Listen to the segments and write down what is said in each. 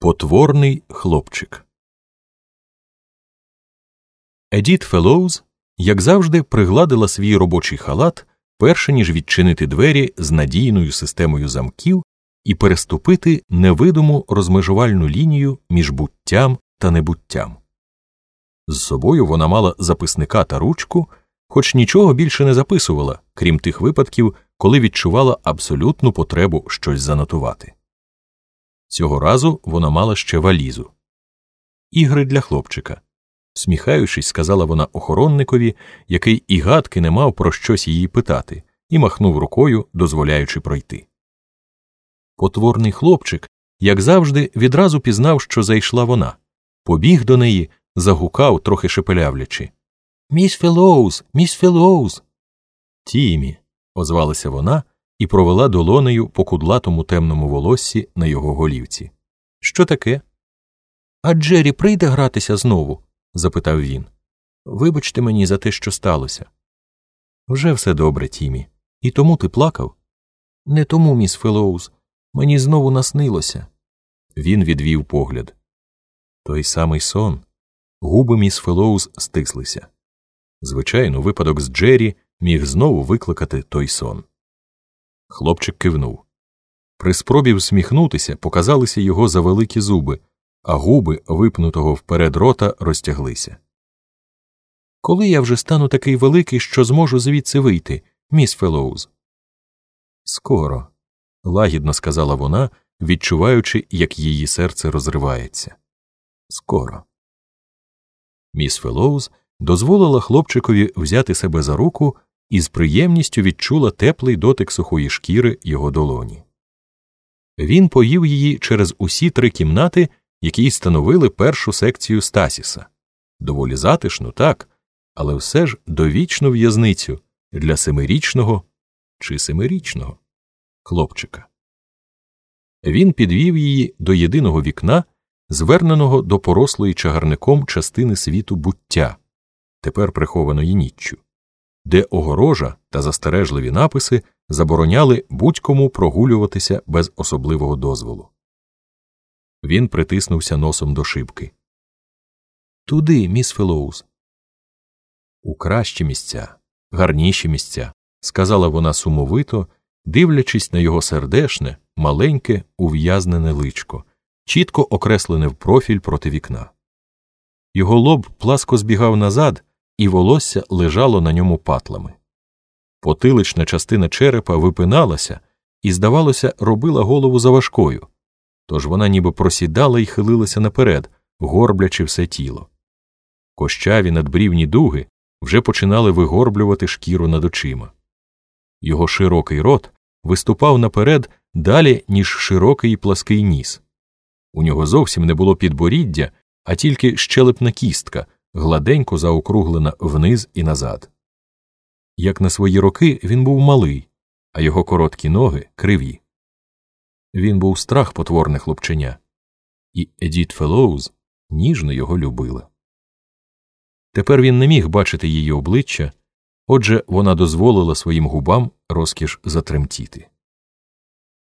Потворний хлопчик. Едіт Фелоуз, як завжди, пригладила свій робочий халат, перше ніж відчинити двері з надійною системою замків і переступити невидиму розмежувальну лінію між буттям та небуттям. З собою вона мала записника та ручку, хоч нічого більше не записувала, крім тих випадків, коли відчувала абсолютну потребу щось занотувати. Цього разу вона мала ще валізу. Ігри для хлопчика. Сміхаючись, сказала вона охоронникові, який і гадки не мав про щось її питати, і махнув рукою, дозволяючи пройти. Потворний хлопчик, як завжди, відразу пізнав, що зайшла вона, побіг до неї, загукав, трохи шепелявлячи. Міс Фелоуз, міс Фелоуз. Тімі, озвалася вона і провела долонею по кудлатому темному волоссі на його голівці. Що таке? А Джері прийде гратися знову? запитав він. Вибачте мені за те, що сталося. Вже все добре, Тімі. І тому ти плакав? Не тому, міс Фелоуз. Мені знову наснилося. Він відвів погляд. Той самий сон. Губи міс Фелоуз стислися. Звичайно, випадок з Джері міг знову викликати той сон. Хлопчик кивнув. При спробі всміхнутися показалися його завеликі зуби, а губи випнутого вперед рота розтяглися. Коли я вже стану такий великий, що зможу звідси вийти, міс Фелоуз? Скоро, лагідно сказала вона, відчуваючи, як її серце розривається. Скоро. Міс Фелоуз дозволила хлопчикові взяти себе за руку і з приємністю відчула теплий дотик сухої шкіри його долоні. Він поїв її через усі три кімнати, які становили першу секцію Стасіса. Доволі затишну, так, але все ж довічну в'язницю для семирічного чи семирічного хлопчика. Він підвів її до єдиного вікна, зверненого до порослої чагарником частини світу буття, тепер прихованої ніччю, де огорожа та застережливі написи забороняли будь-кому прогулюватися без особливого дозволу. Він притиснувся носом до шибки. Туди, міс Фелоуз. У кращі місця, гарніші місця, сказала вона сумовито, дивлячись на його сердешне, маленьке, ув'язнене личко, чітко окреслене в профіль проти вікна. Його лоб пласко збігав назад, і волосся лежало на ньому патлами. Потилична частина черепа випиналася і, здавалося, робила голову заважкою, тож вона ніби просідала і хилилася наперед, горблячи все тіло. Кощаві надбрівні дуги вже починали вигорблювати шкіру над очима. Його широкий рот виступав наперед далі, ніж широкий і плаский ніс. У нього зовсім не було підборіддя, а тільки щелепна кістка, гладенько заокруглена вниз і назад. Як на свої роки він був малий, а його короткі ноги криві. Він був страх потворне хлопченя, і Едіт Фелоуз ніжно його любила. Тепер він не міг бачити її обличчя, отже, вона дозволила своїм губам розкіш затремтіти.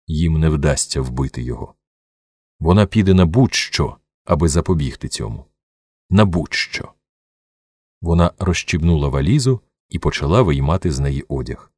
Їм не вдасться вбити його. Вона піде на будь-що, аби запобігти цьому. На будь-що. Вона розчібнула валізу і почала виймати з неї одяг.